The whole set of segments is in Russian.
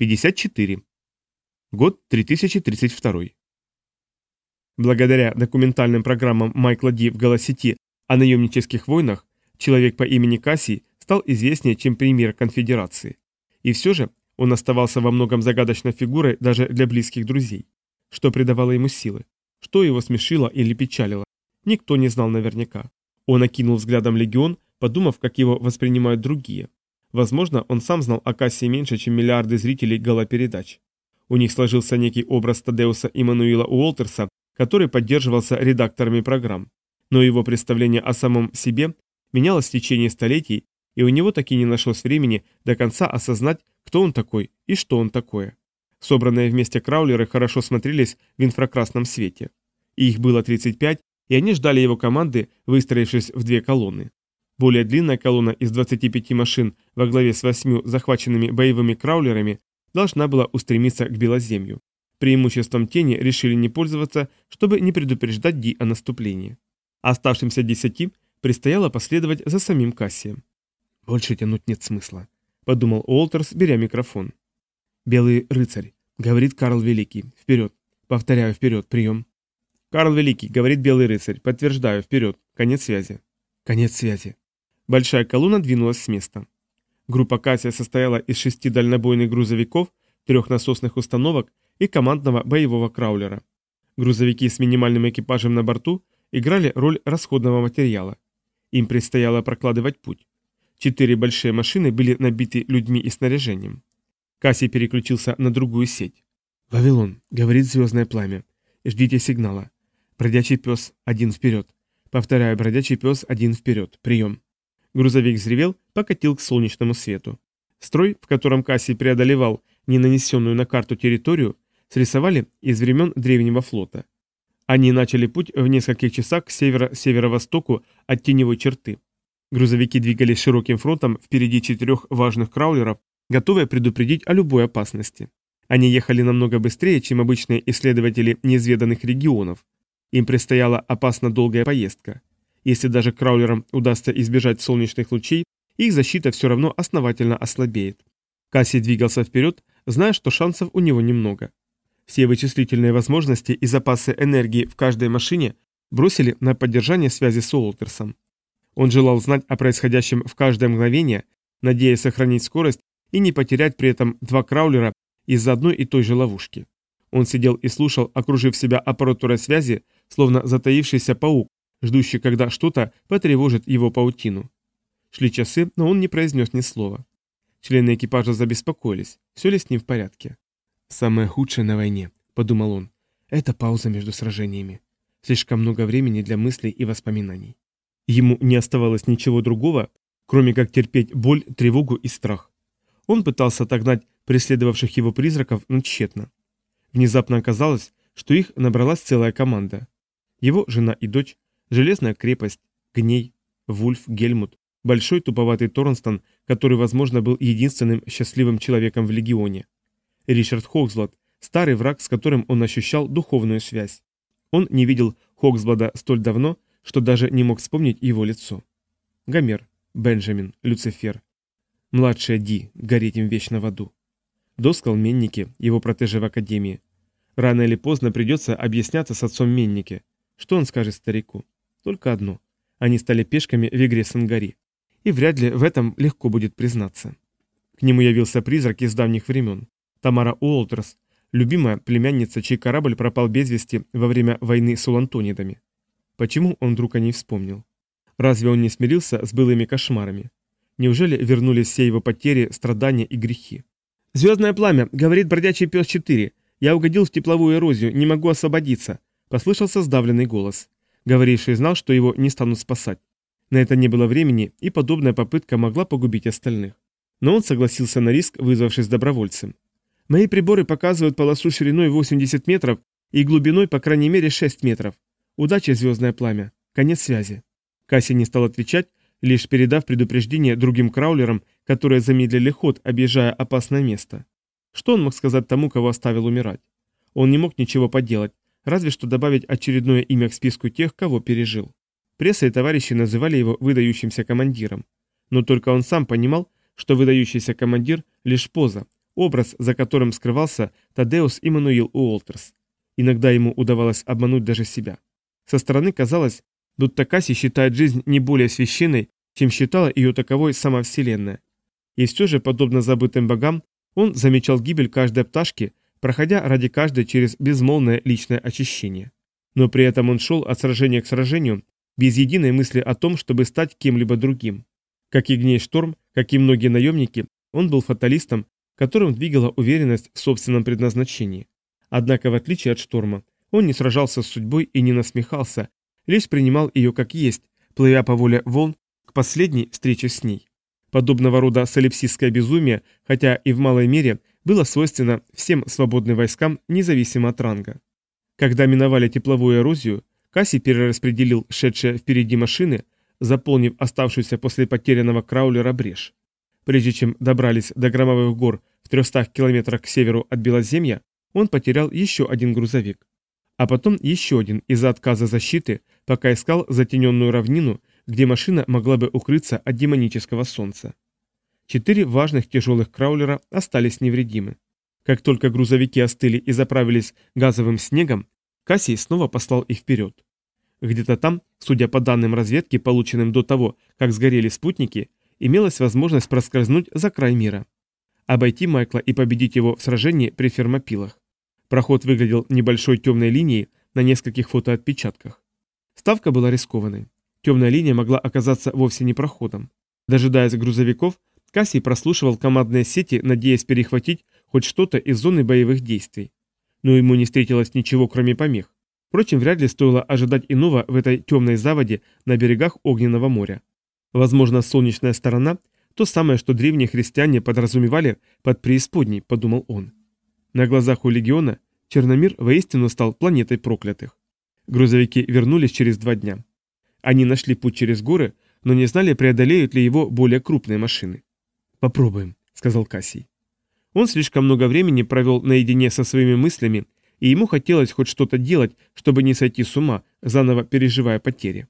54. Год 3032. Благодаря документальным программам Майкла Ди в Голосети о наемнических войнах, человек по имени Кассий стал известнее, чем премьер конфедерации. И все же он оставался во многом загадочной фигурой даже для близких друзей. Что придавало ему силы? Что его смешило или печалило? Никто не знал наверняка. Он окинул взглядом легион, подумав, как его воспринимают другие. Возможно, он сам знал о кассе меньше, чем миллиарды зрителей голопередач. У них сложился некий образ Тадеуса Иммануила Уолтерса, который поддерживался редакторами программ. Но его представление о самом себе менялось в течение столетий, и у него таки не нашлось времени до конца осознать, кто он такой и что он такое. Собранные вместе краулеры хорошо смотрелись в инфракрасном свете. Их было 35, и они ждали его команды, выстроившись в две колонны. Более длинная колонна из 25 машин во главе с восьмью захваченными боевыми краулерами должна была устремиться к Белоземью. Преимуществом тени решили не пользоваться, чтобы не предупреждать Ди о наступлении. Оставшимся десяти предстояло последовать за самим Кассием. «Больше тянуть нет смысла», — подумал Уолтерс, беря микрофон. «Белый рыцарь», — говорит Карл Великий. «Вперед! Повторяю, вперед! Прием!» «Карл Великий», — говорит Белый рыцарь. «Подтверждаю, вперед! Конец связи!» «Конец связи!» Большая колонна двинулась с места. Группа Кассия состояла из шести дальнобойных грузовиков, трех насосных установок и командного боевого краулера. Грузовики с минимальным экипажем на борту играли роль расходного материала. Им предстояло прокладывать путь. Четыре большие машины были набиты людьми и снаряжением. Кассий переключился на другую сеть. «Вавилон», — говорит звездное пламя. «Ждите сигнала. Бродячий пес, один вперед. Повторяю, бродячий пес, один вперед. Прием». Грузовик взревел, покатил к солнечному свету. Строй, в котором Кассий преодолевал не нанесенную на карту территорию, срисовали из времен Древнего флота. Они начали путь в нескольких часах к северо-северо-востоку от теневой черты. Грузовики двигались широким фронтом впереди четырех важных краулеров, готовые предупредить о любой опасности. Они ехали намного быстрее, чем обычные исследователи неизведанных регионов. Им предстояла опасно долгая поездка. Если даже краулерам удастся избежать солнечных лучей, их защита все равно основательно ослабеет. Касси двигался вперед, зная, что шансов у него немного. Все вычислительные возможности и запасы энергии в каждой машине бросили на поддержание связи с Уолтерсом. Он желал знать о происходящем в каждое мгновение, надеясь сохранить скорость и не потерять при этом два краулера из-за одной и той же ловушки. Он сидел и слушал, окружив себя аппаратурой связи, словно затаившийся паук, ждущий, когда что-то потревожит его паутину. Шли часы, но он не произнес ни слова. Члены экипажа забеспокоились, все ли с ним в порядке. «Самое худшее на войне», — подумал он, — «это пауза между сражениями. Слишком много времени для мыслей и воспоминаний». Ему не оставалось ничего другого, кроме как терпеть боль, тревогу и страх. Он пытался отогнать преследовавших его призраков, но тщетно. Внезапно оказалось, что их набралась целая команда. Его жена и дочь, Железная крепость, Гней, Вульф, Гельмут, большой туповатый Торнстон, который, возможно, был единственным счастливым человеком в Легионе. Ричард Хоксблад, старый враг, с которым он ощущал духовную связь. Он не видел Хоксблада столь давно, что даже не мог вспомнить его лицо. Гомер, Бенджамин, Люцифер. Младшая Ди, гореть им вечно в аду. Доскал Менники, его протеже в Академии. Рано или поздно придется объясняться с отцом Менники. Что он скажет старику? Только одно. Они стали пешками в игре Сангари. И вряд ли в этом легко будет признаться. К нему явился призрак из давних времен. Тамара Уолтерс, любимая племянница, чей корабль пропал без вести во время войны с улантонидами. Почему он вдруг о ней вспомнил? Разве он не смирился с былыми кошмарами? Неужели вернулись все его потери, страдания и грехи? «Звездное пламя!» — говорит бродячий пес 4. «Я угодил в тепловую эрозию, не могу освободиться!» — послышался сдавленный голос говоривший знал, что его не станут спасать. На это не было времени, и подобная попытка могла погубить остальных. Но он согласился на риск, вызвавшись добровольцем. «Мои приборы показывают полосу шириной 80 метров и глубиной по крайней мере 6 метров. Удача звездное пламя. Конец связи». Касси не стал отвечать, лишь передав предупреждение другим краулерам, которые замедлили ход, объезжая опасное место. Что он мог сказать тому, кого оставил умирать? Он не мог ничего поделать, разве что добавить очередное имя к списку тех, кого пережил. Пресса и товарищи называли его выдающимся командиром. Но только он сам понимал, что выдающийся командир – лишь поза, образ, за которым скрывался Тадеус Иммануил Уолтерс. Иногда ему удавалось обмануть даже себя. Со стороны казалось, будто Касси считает жизнь не более священной, чем считала ее таковой сама Вселенная. И все же, подобно забытым богам, он замечал гибель каждой пташки, проходя ради каждой через безмолвное личное очищение. Но при этом он шел от сражения к сражению, без единой мысли о том, чтобы стать кем-либо другим. Как и Игней Шторм, как и многие наемники, он был фаталистом, которым двигала уверенность в собственном предназначении. Однако, в отличие от Шторма, он не сражался с судьбой и не насмехался, лишь принимал ее как есть, плывя по воле волн к последней встрече с ней. Подобного рода солипсистское безумие, хотя и в малой мере, было свойственно всем свободным войскам, независимо от ранга. Когда миновали тепловую эрозию, Касси перераспределил шедшие впереди машины, заполнив оставшуюся после потерянного краулера брешь. Прежде чем добрались до Громовых гор в 300 километрах к северу от Белоземья, он потерял еще один грузовик. А потом еще один из-за отказа защиты, пока искал затененную равнину, где машина могла бы укрыться от демонического солнца. Четыре важных тяжелых краулера остались невредимы. Как только грузовики остыли и заправились газовым снегом, Кассий снова послал их вперед. Где-то там, судя по данным разведки, полученным до того, как сгорели спутники, имелась возможность проскользнуть за край мира. Обойти Майкла и победить его в сражении при фермопилах. Проход выглядел небольшой темной линией на нескольких фотоотпечатках. Ставка была рискованной. Темная линия могла оказаться вовсе не проходом. Дожидаясь грузовиков, Кассий прослушивал командные сети, надеясь перехватить хоть что-то из зоны боевых действий. Но ему не встретилось ничего, кроме помех. Впрочем, вряд ли стоило ожидать иного в этой темной заводе на берегах Огненного моря. Возможно, солнечная сторона – то самое, что древние христиане подразумевали под преисподней, подумал он. На глазах у легиона Черномир воистину стал планетой проклятых. Грузовики вернулись через два дня. Они нашли путь через горы, но не знали, преодолеют ли его более крупные машины. «Попробуем», — сказал Кассий. Он слишком много времени провел наедине со своими мыслями, и ему хотелось хоть что-то делать, чтобы не сойти с ума, заново переживая потери.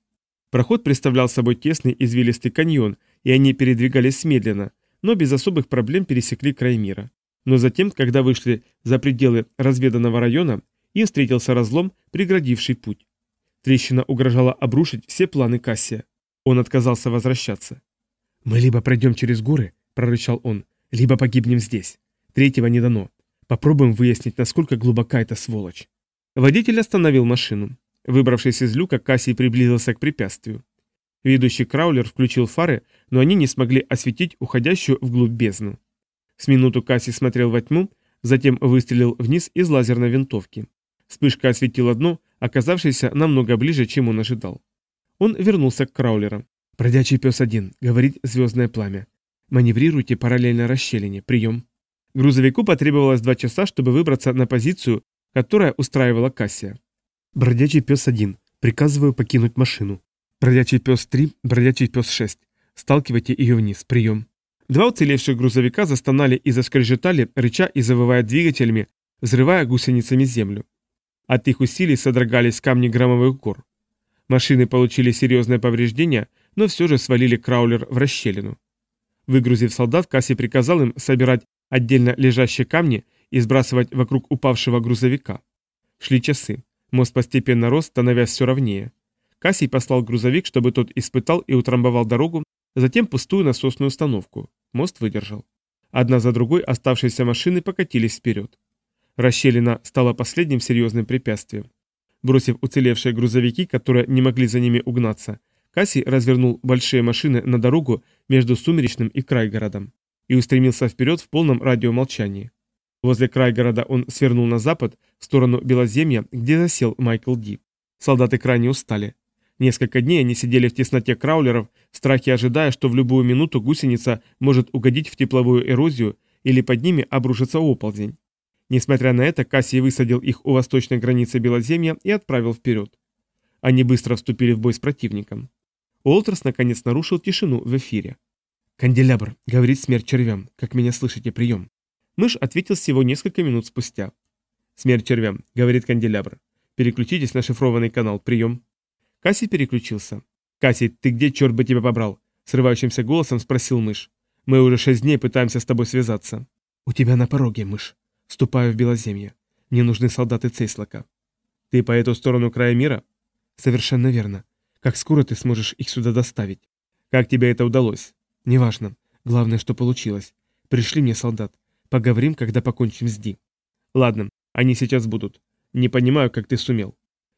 Проход представлял собой тесный извилистый каньон, и они передвигались медленно, но без особых проблем пересекли край мира. Но затем, когда вышли за пределы разведанного района, им встретился разлом, преградивший путь. Трещина угрожала обрушить все планы Кассия. Он отказался возвращаться. «Мы либо пройдем через горы, прорычал он. «Либо погибнем здесь. Третьего не дано. Попробуем выяснить, насколько глубока эта сволочь». Водитель остановил машину. Выбравшись из люка, Кассий приблизился к препятствию. Ведущий краулер включил фары, но они не смогли осветить уходящую вглубь бездну. С минуту Кассий смотрел во тьму, затем выстрелил вниз из лазерной винтовки. Вспышка осветила дно, оказавшееся намного ближе, чем он ожидал. Он вернулся к краулерам. «Бродячий пес один», — говорит звездное пламя. Маневрируйте параллельно расщелине. Прием. Грузовику потребовалось два часа, чтобы выбраться на позицию, которая устраивала Кассия. Бродячий пес 1. Приказываю покинуть машину. Бродячий пес 3, бродячий пес 6. Сталкивайте ее вниз. Прием. Два уцелевших грузовика застонали и заскрежетали, рыча и завывая двигателями, взрывая гусеницами землю. От их усилий содрогались камни громовых гор. Машины получили серьезное повреждение, но все же свалили краулер в расщелину выгрузив солдат, Касси приказал им собирать отдельно лежащие камни и сбрасывать вокруг упавшего грузовика. Шли часы. Мост постепенно рос, становясь все ровнее. Кассий послал грузовик, чтобы тот испытал и утрамбовал дорогу, затем пустую насосную установку. Мост выдержал. Одна за другой оставшиеся машины покатились вперед. Расщелина стала последним серьезным препятствием. Бросив уцелевшие грузовики, которые не могли за ними угнаться, Кассий развернул большие машины на дорогу между Сумеречным и Крайгородом и устремился вперед в полном радиомолчании. Возле Крайгорода он свернул на запад, в сторону Белоземья, где засел Майкл Ди. Солдаты крайне устали. Несколько дней они сидели в тесноте краулеров, в страхе ожидая, что в любую минуту гусеница может угодить в тепловую эрозию или под ними обрушится оползень. Несмотря на это, Кассий высадил их у восточной границы Белоземья и отправил вперед. Они быстро вступили в бой с противником. Уолтерс наконец нарушил тишину в эфире. «Канделябр», — говорит смерть червям, — «как меня слышите, прием». Мышь ответил всего несколько минут спустя. «Смерть червям», — говорит канделябр. «Переключитесь на шифрованный канал, прием». Касси переключился. «Касси, ты где, черт бы тебя побрал?» — срывающимся голосом спросил мышь. «Мы уже шесть дней пытаемся с тобой связаться». «У тебя на пороге, мышь. Ступаю в Белоземье. Мне нужны солдаты Цейслока. «Ты по эту сторону края мира?» «Совершенно верно. Как скоро ты сможешь их сюда доставить? Как тебе это удалось? Неважно. Главное, что получилось. Пришли мне солдат. Поговорим, когда покончим с Ди. Ладно, они сейчас будут. Не понимаю, как ты сумел.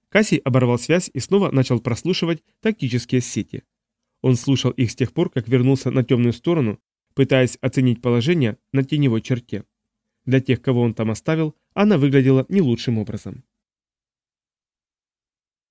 Кассий оборвал связь и снова начал прослушивать тактические сети. Он слушал их с тех пор, как вернулся на темную сторону, пытаясь оценить положение на теневой черте. Для тех, кого он там оставил, она выглядела не лучшим образом.